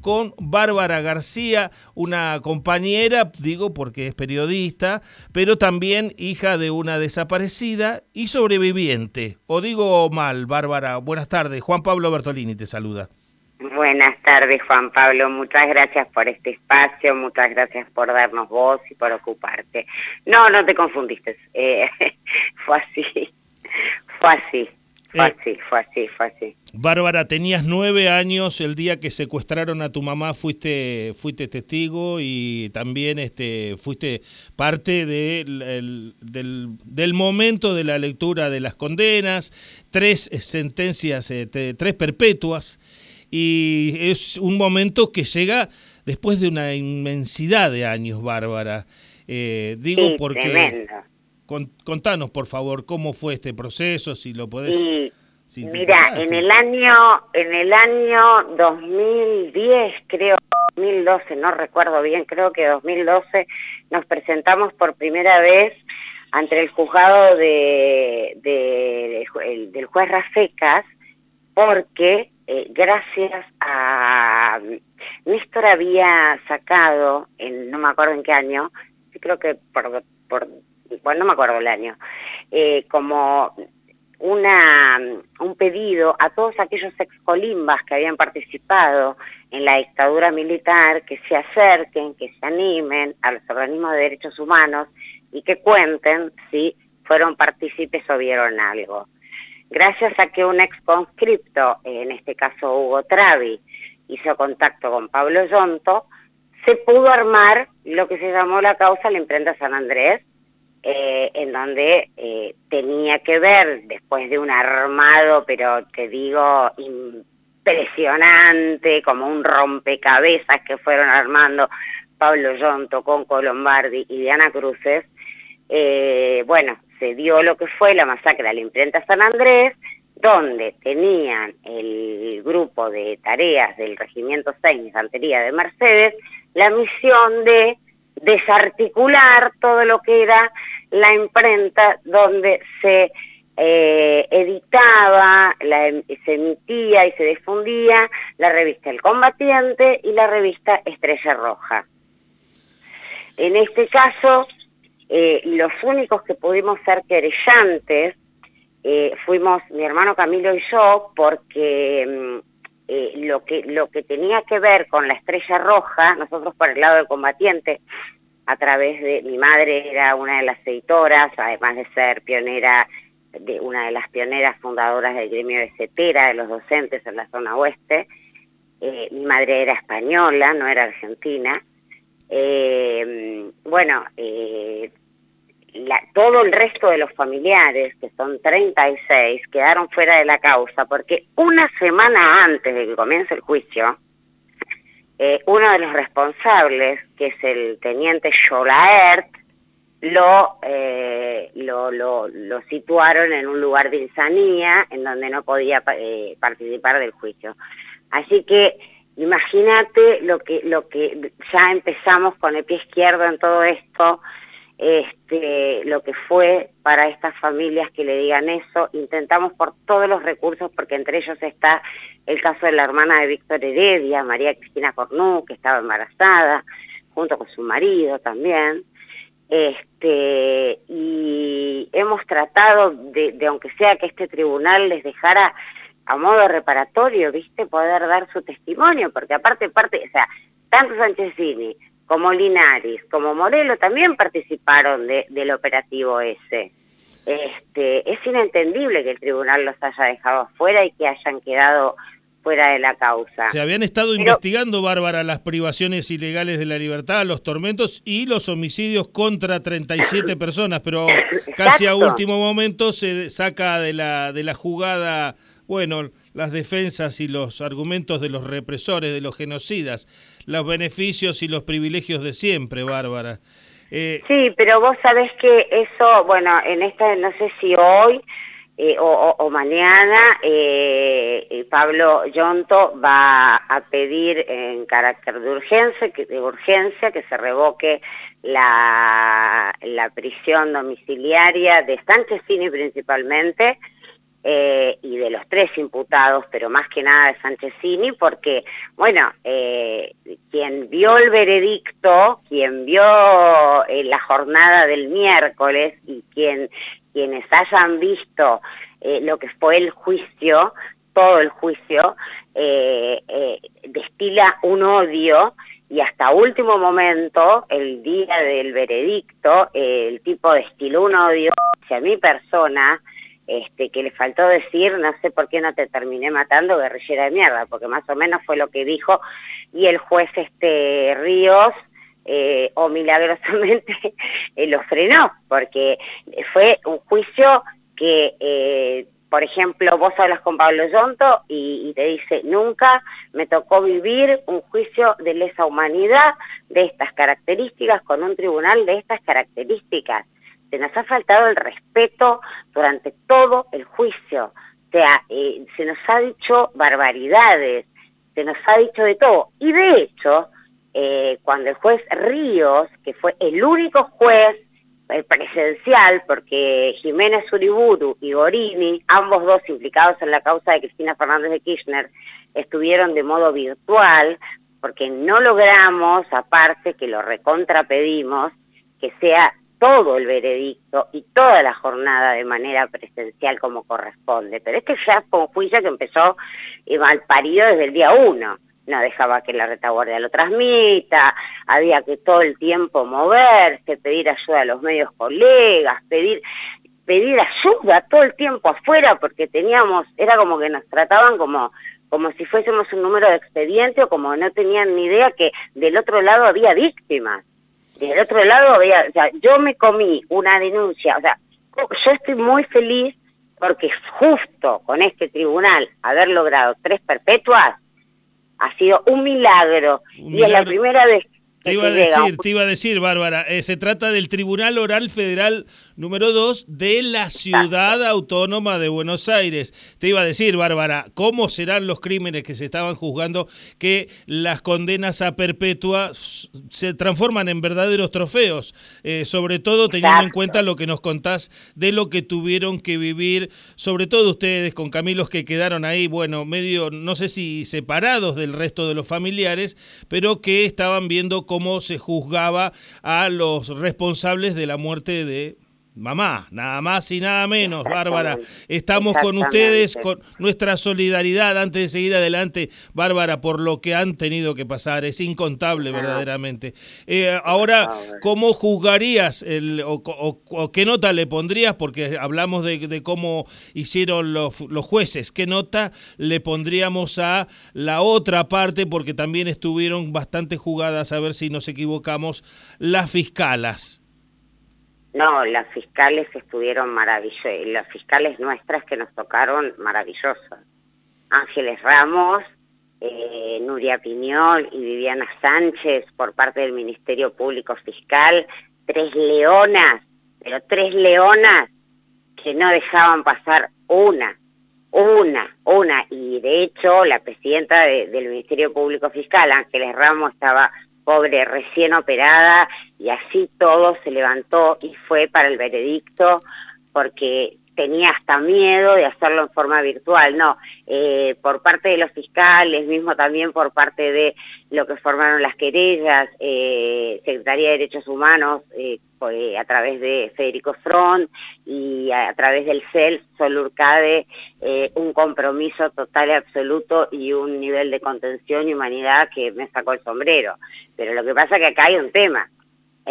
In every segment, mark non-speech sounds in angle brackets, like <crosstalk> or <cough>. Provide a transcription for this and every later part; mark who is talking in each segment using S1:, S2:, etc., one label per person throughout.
S1: con Bárbara García, una compañera, digo porque es periodista, pero también hija de una desaparecida y sobreviviente. O digo mal, Bárbara, buenas tardes. Juan Pablo Bertolini te saluda.
S2: Buenas tardes, Juan Pablo. Muchas gracias por este espacio, muchas gracias por darnos voz y por ocuparte. No, no te confundiste. Eh, <laughs> fue así, fue así. Fue eh, así, fue así, fue así.
S1: Bárbara, tenías nueve años el día que secuestraron a tu mamá, fuiste, fuiste testigo y también este, fuiste parte del, del, momento de la lectura de las condenas, tres sentencias, eh, tres perpetuas, y es un momento que llega después de una inmensidad de años, Bárbara. Eh, digo porque... contanos, por favor, cómo fue este proceso, si lo podés...
S2: Mira, en el año en el año 2010, creo, 2012, no recuerdo bien, creo que 2012, nos presentamos por primera vez ante el juzgado de, del juez Rafecas, porque eh, gracias a... Néstor había sacado, en, no me acuerdo en qué año, creo que por, por bueno, no me acuerdo el año, eh, como una, un pedido a todos aquellos excolimbas que habían participado en la dictadura militar que se acerquen, que se animen a los organismos de derechos humanos y que cuenten si fueron partícipes o vieron algo. Gracias a que un ex conscripto, en este caso Hugo Travi, hizo contacto con Pablo Yonto, se pudo armar lo que se llamó la causa la imprenta San Andrés, eh, en donde eh, tenía que ver, después de un armado, pero te digo, impresionante, como un rompecabezas que fueron armando Pablo Yonto con Colombardi y Diana Cruces, eh, bueno, se dio lo que fue la masacre de la imprenta San Andrés, donde tenían el grupo de tareas del Regimiento 6 Infantería de Mercedes la misión de desarticular todo lo que era la imprenta donde se eh, editaba, em, se emitía y se difundía la revista El Combatiente y la revista Estrella Roja. En este caso, eh, los únicos que pudimos ser querellantes eh, fuimos mi hermano Camilo y yo porque mm, lo, que, lo que tenía que ver con la Estrella Roja, nosotros por el lado del combatiente, a través de, mi madre era una de las editoras, además de ser pionera, de una de las pioneras fundadoras del gremio de CETERA, de los docentes en la zona oeste, eh, mi madre era española, no era argentina, eh, bueno, eh, todo el resto de los familiares, que son 36, quedaron fuera de la causa porque una semana antes de que comience el juicio, eh, uno de los responsables, que es el teniente Jolaert, eh, lo, lo, lo, situaron en un lugar de insanía en donde no podía eh, participar del juicio. Así que imagínate lo que, lo que ya empezamos con el pie izquierdo en todo esto, este, lo que fue para estas familias que le digan eso. Intentamos por todos los recursos, porque entre ellos está el caso de la hermana de Víctor Heredia, María Cristina Cornú, que estaba embarazada, junto con su marido también. Este, y hemos tratado de, de, aunque sea que este tribunal les dejara a modo reparatorio, ¿viste? Poder dar su testimonio, porque aparte, parte, o sea, tanto Sanchezini como Linares, como Modelo, también participaron del operativo ese. Este, es inentendible que el tribunal los haya dejado afuera y que hayan quedado fuera de la causa.
S1: Se habían estado investigando, Bárbara, las privaciones ilegales de la libertad, los tormentos y los homicidios contra 37 <coughs> personas, pero casi a último momento se saca de la, de la jugada, bueno, las defensas y los argumentos de los represores, de los genocidas, los beneficios y los privilegios de siempre, Bárbara.
S2: Eh, sí, pero vos sabés que eso, bueno, en esta, no sé si hoy eh, o, mañana, eh, Pablo Yonto va a pedir en carácter de urgencia, que, de urgencia que se revoque la, la prisión domiciliaria de Sánchez Cini principalmente, eh, y de los tres imputados, pero más que nada de Sanchezini, porque, bueno, eh, quien vio el veredicto, quien vio eh, la jornada del miércoles y quien, quienes hayan visto lo que fue el juicio, todo el juicio, destila un odio y hasta último momento, el día del veredicto, el tipo destiló un odio hacia mi persona, este, que le faltó decir, no sé por qué no te terminé matando, guerrillera de mierda, porque más o menos fue lo que dijo, y el juez este Ríos, eh, o milagrosamente, <laughs> eh, lo frenó, porque fue un juicio que, eh, por ejemplo, vos hablas con Pablo Yonto y, y, te dice, nunca me tocó vivir un juicio de lesa humanidad de estas características con un tribunal de estas características se nos ha faltado el respeto durante todo el juicio. O sea, eh, se nos ha dicho barbaridades, se nos ha dicho de todo. Y de hecho, eh, cuando el juez Ríos, que fue el único juez eh, presencial, porque Jiménez Uriburu y Gorini, ambos dos implicados en la causa de Cristina Fernández de Kirchner, estuvieron de modo virtual, porque no logramos, aparte que lo recontrapedimos, que sea todo el veredicto y toda la jornada de manera presencial como corresponde. Pero este ya fue un juicio que empezó eh, mal parido desde el día uno. No dejaba que la retaguardia lo transmita, había que todo el tiempo moverse, pedir ayuda a los medios colegas, pedir pedir ayuda todo el tiempo afuera porque teníamos, era como que nos trataban como como si fuésemos un número de expediente o como no tenían ni idea que del otro lado había víctimas del otro lado, había, o sea, yo me comí una denuncia, o sea, yo estoy muy feliz porque justo con este tribunal haber logrado tres perpetuas ha sido un milagro. Y es la primera vez
S1: te iba, a decir, te iba a decir, Bárbara, eh, se trata del Tribunal Oral Federal número 2 de la Ciudad Autónoma de Buenos Aires. Te iba a decir, Bárbara, ¿cómo serán los crímenes que se estaban juzgando que las condenas a perpetua se transforman en verdaderos trofeos? Eh, sobre todo teniendo en cuenta lo que nos contás de lo que tuvieron que vivir, sobre todo ustedes con Camilos que quedaron ahí, bueno, medio, no sé si separados del resto de los familiares, pero que estaban viendo cómo se juzgaba a los responsables de la muerte de mamá, nada más y nada menos, Bárbara. Estamos con ustedes, con nuestra solidaridad antes de seguir adelante, Bárbara, por lo que han tenido que pasar. Es incontable verdaderamente. Eh, ahora, ¿cómo juzgarías el, o, qué nota le pondrías? Porque hablamos de, cómo hicieron los, los jueces. ¿Qué nota le pondríamos a la otra parte? Porque también estuvieron bastante jugadas, a ver si nos equivocamos, las fiscalas.
S2: No, las fiscales estuvieron maravillosas, las fiscales nuestras que nos tocaron maravillosas. Ángeles Ramos, eh, Nuria Piñol y Viviana Sánchez por parte del Ministerio Público Fiscal, tres leonas, pero tres leonas que no dejaban pasar una, una, una. Y de hecho la presidenta del Ministerio Público Fiscal, Ángeles Ramos, estaba pobre recién operada y así todo se levantó y fue para el veredicto porque tenía hasta miedo de hacerlo en forma virtual, no, eh, por parte de los fiscales, mismo también por parte de lo que formaron las querellas, eh, Secretaría de Derechos Humanos, eh, a través de Federico Front y a, través del CEL, Solurcade, un compromiso total y absoluto y un nivel de contención y humanidad que me sacó el sombrero. Pero lo que pasa es que acá hay un tema,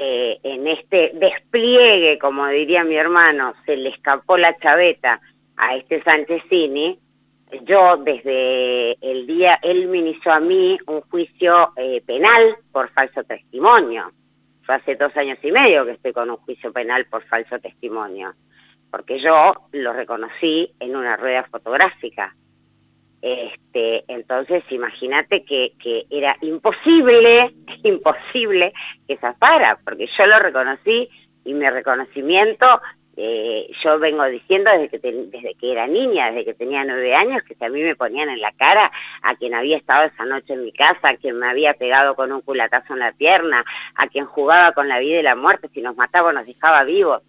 S2: eh, en este despliegue, como diría mi hermano, se le escapó la chaveta a este Sanchezini, yo desde el día, él me inició a mí un juicio eh, penal por falso testimonio. Yo hace dos años y medio que estoy con un juicio penal por falso testimonio, porque yo lo reconocí en una rueda fotográfica. Este, entonces, imagínate que, era imposible, <laughs> imposible que zafara, porque yo lo reconocí y mi reconocimiento, eh, yo vengo diciendo desde que, desde que era niña, desde que tenía nueve años, que si a mí me ponían en la cara a quien había estado esa noche en mi casa, a quien me había pegado con un culatazo en la pierna, a quien jugaba con la vida y la muerte, si nos mataba o nos dejaba vivos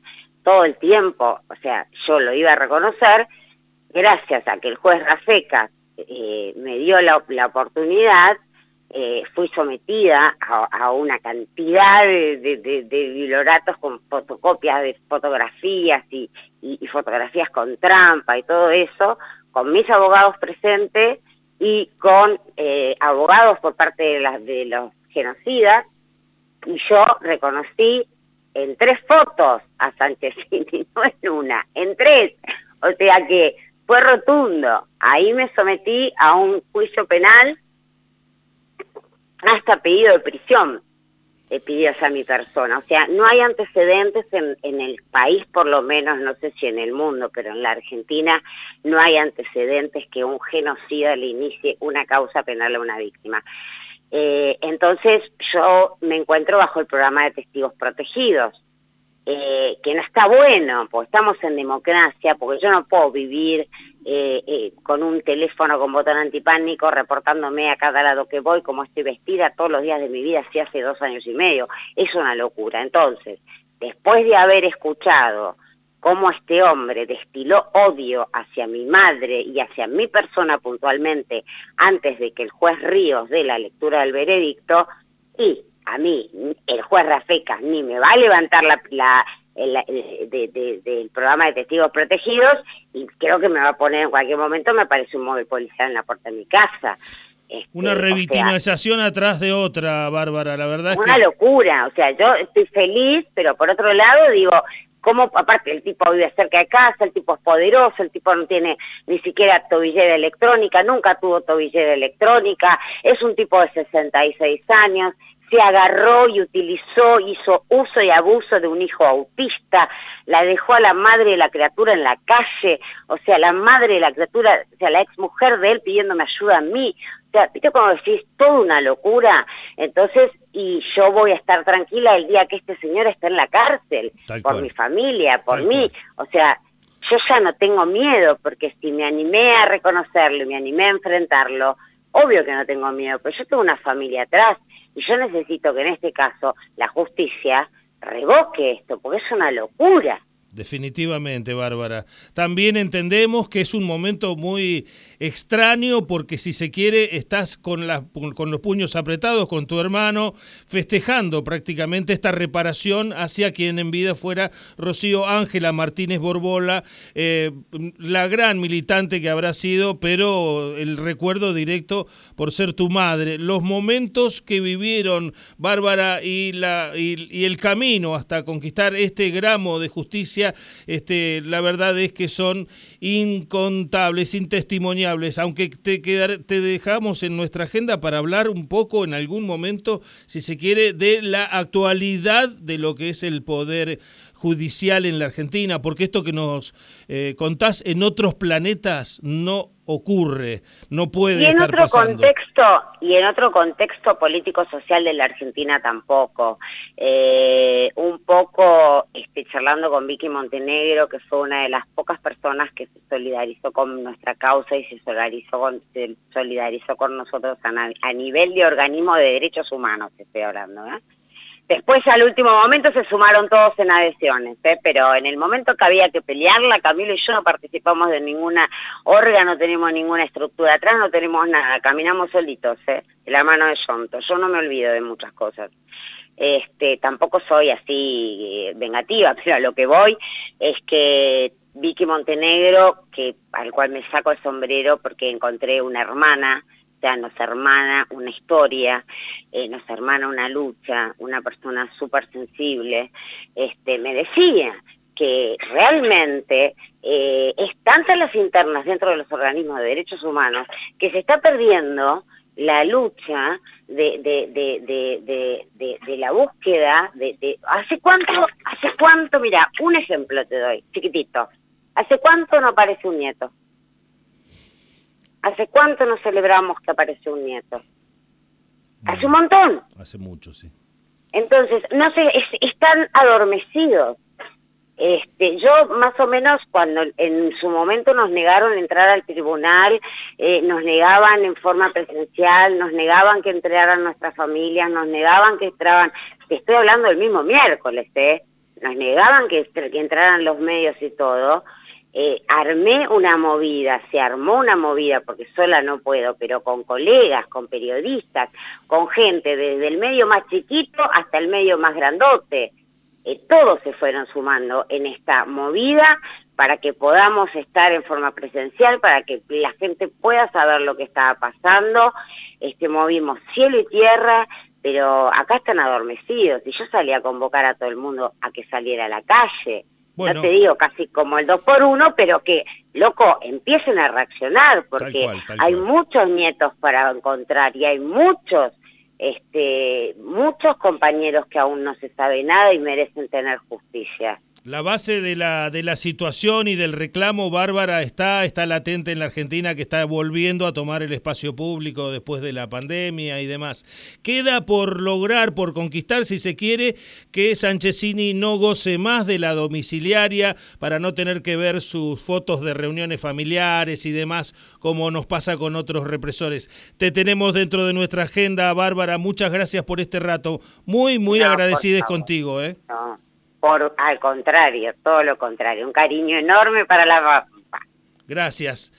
S2: todo el tiempo, o sea, yo lo iba a reconocer, gracias a que el juez Rafeca eh, me dio la, oportunidad, eh, fui sometida a, una cantidad de, de, con fotocopias de fotografías y, fotografías con trampa y todo eso, con mis abogados presentes y con eh, abogados por parte de, de los genocidas, y yo reconocí en tres fotos a Sánchez <laughs> y no en una, en tres. O sea que fue rotundo. Ahí me sometí a un juicio penal hasta pedido de prisión de pidió a mi persona. O sea, no hay antecedentes en, en, el país, por lo menos, no sé si en el mundo, pero en la Argentina no hay antecedentes que un genocida le inicie una causa penal a una víctima. Eh, entonces yo me encuentro bajo el programa de testigos protegidos, eh, que no está bueno, porque estamos en democracia, porque yo no puedo vivir eh, con un teléfono con botón antipánico reportándome a cada lado que voy como estoy vestida todos los días de mi vida, así hace dos años y medio. Es una locura. Entonces, después de haber escuchado cómo este hombre destiló odio hacia mi madre y hacia mi persona puntualmente antes de que el juez Ríos dé la lectura del veredicto, y a mí el juez Rafecas ni me va a levantar la, del programa de testigos protegidos y creo que me va a poner en cualquier momento, me parece un móvil policial en la puerta de mi casa.
S1: Este, una revitimización atrás de otra, Bárbara, la verdad.
S2: Una locura, o sea, yo estoy feliz, pero por otro lado digo, cómo, aparte el tipo vive cerca de casa, el tipo es poderoso, el tipo no tiene ni siquiera tobillera electrónica, nunca tuvo tobillera electrónica, es un tipo de 66 años, se agarró y utilizó, hizo uso y abuso de un hijo autista, la dejó a la madre de la criatura en la calle, o sea, la madre de la criatura, o sea, la ex mujer de él pidiéndome ayuda a mí, o sea, ¿viste cómo decís? Toda una locura. Entonces, y yo voy a estar tranquila el día que este señor esté en la cárcel, por mi familia, por mí, o sea, yo ya no tengo miedo, porque si me animé a reconocerlo y me animé a enfrentarlo, obvio que no tengo miedo, pero yo tengo una familia atrás, y yo necesito que en este caso la justicia revoque esto, porque es una locura.
S1: Definitivamente, Bárbara. También entendemos que es un momento muy extraño porque si se quiere estás con, los puños apretados con tu hermano festejando prácticamente esta reparación hacia quien en vida fuera Rocío Ángela Martínez Borbola, eh, la gran militante que habrá sido, pero el recuerdo directo por ser tu madre. Los momentos que vivieron Bárbara y el camino hasta conquistar este gramo de justicia este, la verdad es que son incontables, intestimoniables, aunque te, te dejamos en nuestra agenda para hablar un poco en algún momento, si se quiere, de la actualidad de lo que es el poder judicial en la Argentina, porque esto que nos eh, contás en otros planetas no ocurre, no puede y en
S2: otro contexto y en otro contexto político social de la Argentina tampoco. Eh, un poco este, charlando con Vicky Montenegro, que fue una de las pocas personas que se solidarizó con nuestra causa y se solidarizó con, se solidarizó con nosotros a, a nivel de organismo de derechos humanos, estoy hablando, ¿eh? Después al último momento se sumaron todos en adhesiones, ¿eh? pero en el momento que había que pelearla, Camilo y yo no participamos de ninguna órgano, no tenemos ninguna estructura atrás, no tenemos nada, caminamos solitos, ¿eh? de la mano de Yonto. Yo no me olvido de muchas cosas. Este, tampoco soy así eh, vengativa, <laughs> pero a lo que voy es que Vicky Montenegro, que, al cual me saco el sombrero porque encontré una hermana, sea, nos hermana una historia, eh, nos hermana una lucha, una persona súper sensible, este, me decía que realmente eh, es tantas las internas dentro de los organismos de derechos humanos que se está perdiendo la lucha de, de, la búsqueda de, ¿Hace cuánto, hace cuánto, mira, un ejemplo te doy, chiquitito. ¿Hace cuánto no aparece un nieto? ¿Hace cuánto nos celebramos que apareció un nieto? Hace un montón.
S1: Hace mucho, sí.
S2: Entonces, no sé, están adormecidos. Este, yo más o menos cuando en su momento nos negaron entrar al tribunal, eh, nos negaban en forma presencial, nos negaban que entraran nuestras familias, nos negaban que entraban, te estoy hablando el mismo miércoles, ¿eh? nos negaban que, que entraran los medios y todo, eh, armé una movida, se armó una movida, porque sola no puedo, pero con colegas, con periodistas, con gente desde el medio más chiquito hasta el medio más grandote. Eh, todos se fueron sumando en esta movida para que podamos estar en forma presencial, para que la gente pueda saber lo que estaba pasando. Este, movimos cielo y tierra, pero acá están adormecidos y yo salí a convocar a todo el mundo a que saliera a la calle no te digo casi como el dos por uno, pero que, loco, empiecen a reaccionar, porque hay muchos nietos para encontrar y hay muchos, este, muchos compañeros que aún no se sabe nada y merecen tener justicia.
S1: La base de la, de la situación y del reclamo, Bárbara, está, está latente en la Argentina, que está volviendo a tomar el espacio público después de la pandemia y demás. Queda por lograr, por conquistar, si se quiere, que Sanchezini no goce más de la domiciliaria para no tener que ver sus fotos de reuniones familiares y demás, como nos pasa con otros represores. Te tenemos dentro de nuestra agenda, Bárbara. Muchas gracias por este rato. Muy, muy agradecidos contigo. ¿eh?
S2: Por, al contrario, todo lo contrario, un cariño enorme para la Pampa.
S1: Gracias.